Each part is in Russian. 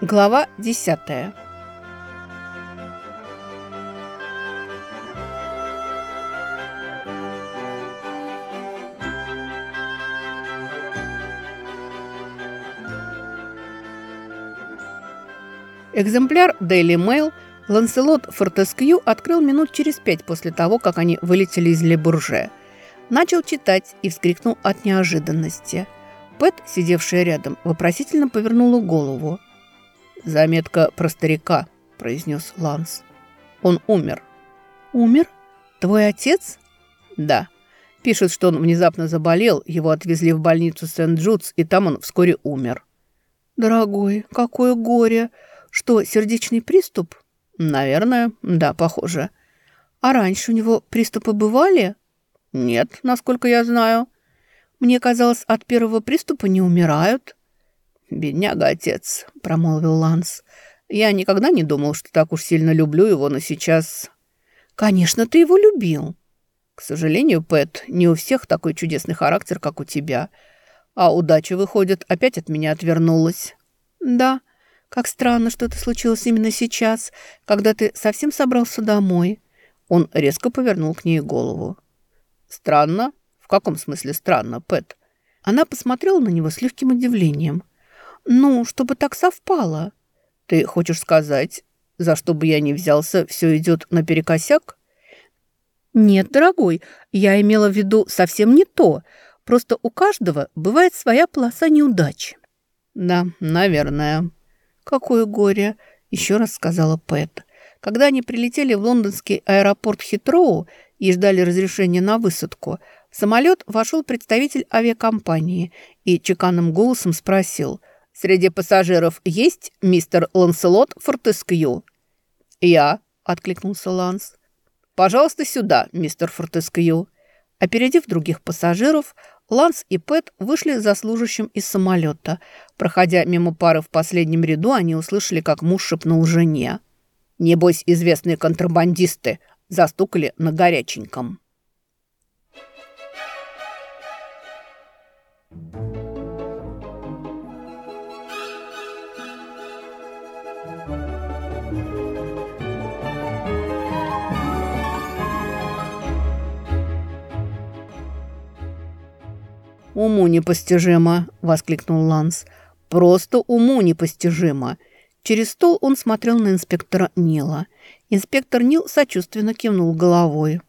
Глава 10 Экземпляр Daily Mail Ланселот Фортескью открыл минут через пять после того, как они вылетели из Лебурже. Начал читать и вскрикнул от неожиданности. Пэт, сидевшая рядом, вопросительно повернула голову. «Заметка про старика», – произнес Ланс. «Он умер». «Умер? Твой отец?» «Да». Пишет, что он внезапно заболел, его отвезли в больницу Сент-Джудс, и там он вскоре умер. «Дорогой, какое горе!» Что, сердечный приступ? Наверное, да, похоже. А раньше у него приступы бывали? Нет, насколько я знаю. Мне казалось, от первого приступа не умирают. Бедняга отец, промолвил Ланс. Я никогда не думал, что так уж сильно люблю его, но сейчас... Конечно, ты его любил. К сожалению, Пэт, не у всех такой чудесный характер, как у тебя. А удача, выходит, опять от меня отвернулась. Да, как странно, что это случилось именно сейчас, когда ты совсем собрался домой». Он резко повернул к ней голову. «Странно? В каком смысле странно, Пэт?» Она посмотрела на него с легким удивлением. «Ну, чтобы так совпало». «Ты хочешь сказать, за что бы я ни взялся, все идет наперекосяк?» «Нет, дорогой, я имела в виду совсем не то. Просто у каждого бывает своя полоса неудачи». «Да, наверное». «Какое горе!» – еще раз сказала Пэт. Когда они прилетели в лондонский аэропорт Хитроу и ждали разрешения на высадку, в самолет вошел представитель авиакомпании и чеканным голосом спросил «Среди пассажиров есть мистер Ланселот Фортескью?» «Я», – откликнулся Ланс. «Пожалуйста, сюда, мистер Фортескью». Опередив других пассажиров, Ланс и Пэт вышли за служащим из самолета. Проходя мимо пары в последнем ряду, они услышали, как муж шепнул жене. «Небось, известные контрабандисты застукали на горяченьком». «Уму непостижимо!» – воскликнул Ланс. «Просто уму непостижимо!» Через стол он смотрел на инспектора Нила. Инспектор Нил сочувственно кивнул головой.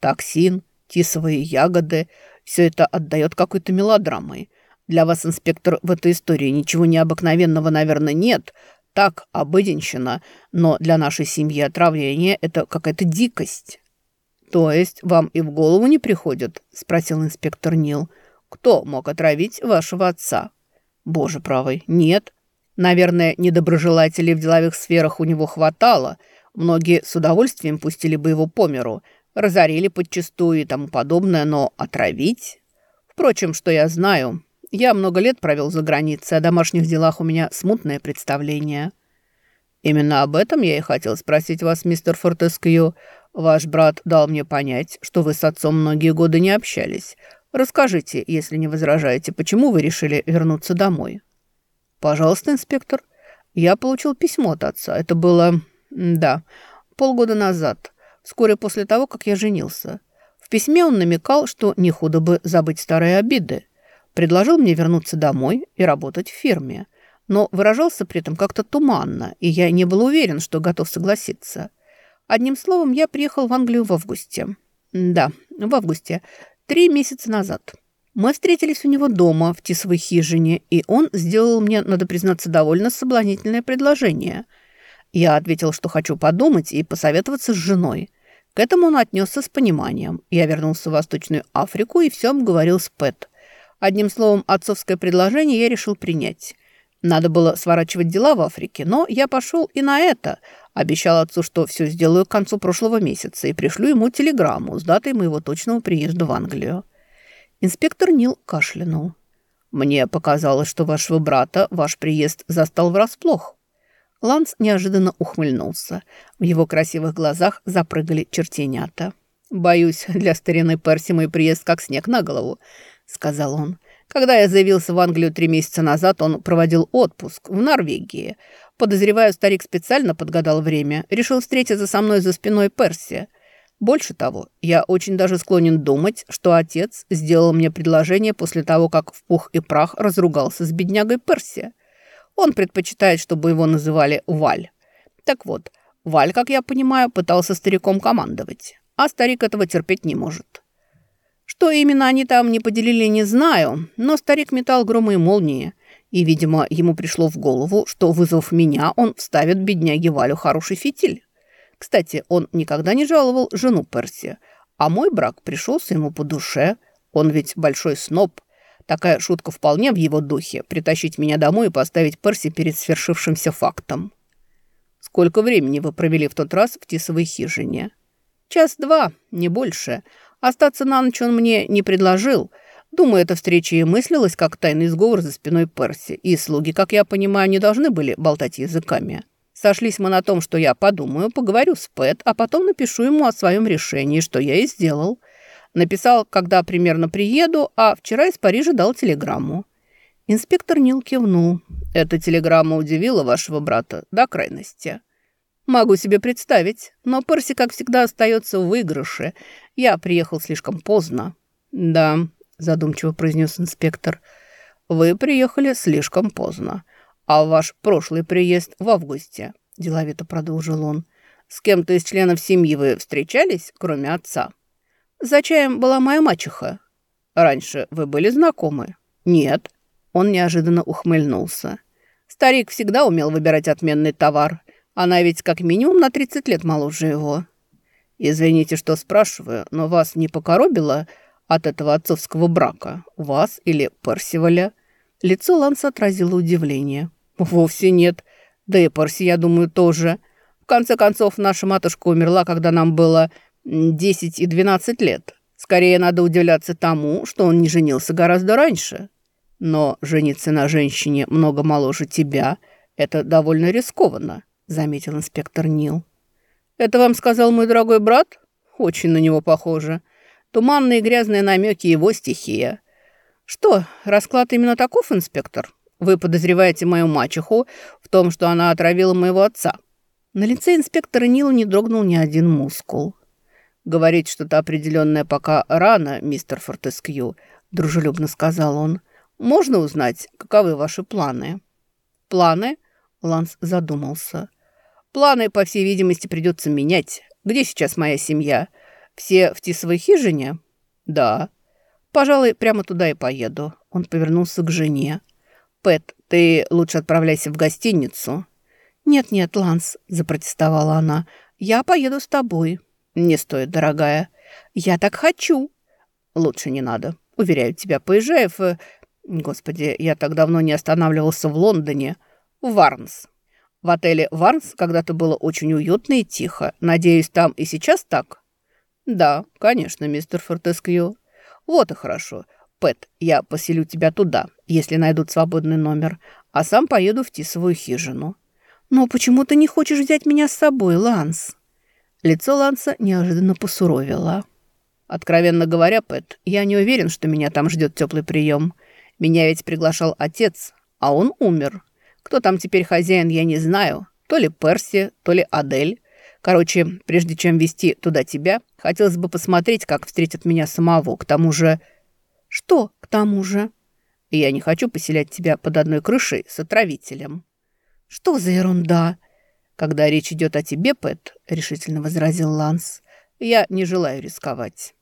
«Токсин, тисовые ягоды – все это отдает какой-то мелодрамой. Для вас, инспектор, в этой истории ничего необыкновенного, наверное, нет. Так, обыденщина, но для нашей семьи отравление – это какая-то дикость». «То есть вам и в голову не приходит?» – спросил инспектор Нил. – кто мог отравить вашего отца? Боже правый, нет. Наверное, недоброжелателей в деловых сферах у него хватало. Многие с удовольствием пустили бы его по миру, разорили подчистую и тому подобное, но отравить? Впрочем, что я знаю, я много лет провел за границей, о домашних делах у меня смутное представление. Именно об этом я и хотел спросить вас, мистер Фортескью. Ваш брат дал мне понять, что вы с отцом многие годы не общались, Расскажите, если не возражаете, почему вы решили вернуться домой?» «Пожалуйста, инспектор. Я получил письмо от отца. Это было... да, полгода назад, вскоре после того, как я женился. В письме он намекал, что не худо бы забыть старые обиды. Предложил мне вернуться домой и работать в фирме. Но выражался при этом как-то туманно, и я не был уверен, что готов согласиться. Одним словом, я приехал в Англию в августе. Да, в августе. Три месяца назад. Мы встретились у него дома, в тисовой хижине, и он сделал мне, надо признаться, довольно соблазнительное предложение. Я ответил, что хочу подумать и посоветоваться с женой. К этому он отнесся с пониманием. Я вернулся в Восточную Африку и все говорил с Пэт. Одним словом, отцовское предложение я решил принять. Надо было сворачивать дела в Африке, но я пошел и на это. Обещал отцу, что все сделаю к концу прошлого месяца и пришлю ему телеграмму с датой моего точного приезда в Англию. Инспектор Нил кашлянул. «Мне показалось, что вашего брата ваш приезд застал врасплох». Ланс неожиданно ухмыльнулся. В его красивых глазах запрыгали чертенята. «Боюсь, для старины Перси мой приезд как снег на голову», — сказал он. Когда я заявился в Англию три месяца назад, он проводил отпуск в Норвегии. Подозреваю, старик специально подгадал время. Решил встретиться со мной за спиной Перси. Больше того, я очень даже склонен думать, что отец сделал мне предложение после того, как в пух и прах разругался с беднягой Перси. Он предпочитает, чтобы его называли Валь. Так вот, Валь, как я понимаю, пытался стариком командовать, а старик этого терпеть не может. Что именно они там не поделили, не знаю, но старик метал громы и молнии, и, видимо, ему пришло в голову, что, вызвав меня, он вставит бедняге Валю хороший фитиль. Кстати, он никогда не жаловал жену Перси, а мой брак пришелся ему по душе. Он ведь большой сноб. Такая шутка вполне в его духе – притащить меня домой и поставить Перси перед свершившимся фактом. Сколько времени вы провели в тот раз в Тисовой хижине? Час-два, не больше. Остаться на ночь он мне не предложил. Думаю, эта встреча и мыслилась как тайный сговор за спиной Перси, и слуги, как я понимаю, не должны были болтать языками. Сошлись мы на том, что я подумаю, поговорю с Пэт, а потом напишу ему о своем решении, что я и сделал. Написал, когда примерно приеду, а вчера из Парижа дал телеграмму. Инспектор Нил кивнул. Эта телеграмма удивила вашего брата до крайности. Могу себе представить, но Перси, как всегда, остается в выигрыше. Я приехал слишком поздно. Да, задумчиво произнес инспектор. Вы приехали слишком поздно. А ваш прошлый приезд в августе, деловито продолжил он. С кем-то из членов семьи вы встречались, кроме отца? За чаем была моя мачеха. Раньше вы были знакомы? Нет. Он неожиданно ухмыльнулся. Старик всегда умел выбирать отменный товар. Она ведь как минимум на 30 лет моложе его. Извините, что спрашиваю, но вас не покоробило от этого отцовского брака? Вас или Персиваля? Лицо Ланса отразило удивление. «Вовсе нет. Да и Перси, я думаю, тоже. В конце концов, наша матушка умерла, когда нам было 10 и 12 лет. Скорее надо удивляться тому, что он не женился гораздо раньше. Но жениться на женщине много моложе тебя – это довольно рискованно», – заметил инспектор Нил. «Это вам сказал мой дорогой брат? Очень на него похоже. Туманные грязные намеки – его стихия». «Что, расклад именно таков, инспектор? Вы подозреваете мою мачеху в том, что она отравила моего отца?» На лице инспектора Нила не дрогнул ни один мускул. «Говорить что-то определенное пока рано, мистер Фортескью», – дружелюбно сказал он. «Можно узнать, каковы ваши планы?» «Планы?» – Ланс задумался. «Планы, по всей видимости, придется менять. Где сейчас моя семья? Все в Тисовой хижине?» «Да». «Пожалуй, прямо туда и поеду». Он повернулся к жене. «Пэт, ты лучше отправляйся в гостиницу». «Нет-нет, Ланс», – запротестовала она, – «я поеду с тобой». «Не стоит, дорогая». «Я так хочу». «Лучше не надо. Уверяю тебя, поезжай в...» «Господи, я так давно не останавливался в Лондоне. В Варнс». В отеле «Варнс» когда-то было очень уютно и тихо. Надеюсь, там и сейчас так?» «Да, конечно, мистер Фортескью». «Вот и хорошо. Пэт, я поселю тебя туда, если найдут свободный номер, а сам поеду в Тисовую хижину». «Но почему ты не хочешь взять меня с собой, Ланс?» Лицо Ланса неожиданно посуровило. «Откровенно говоря, Пэт, я не уверен, что меня там ждет теплый прием. Меня ведь приглашал отец, а он умер. Кто там теперь хозяин, я не знаю. То ли Перси, то ли Адель. Короче, прежде чем вести туда тебя, хотелось бы посмотреть, как встретят меня самого. К тому же...» «Что к тому же?» «Я не хочу поселять тебя под одной крышей с отравителем». «Что за ерунда?» «Когда речь идет о тебе, Пэт», — решительно возразил Ланс, — «я не желаю рисковать».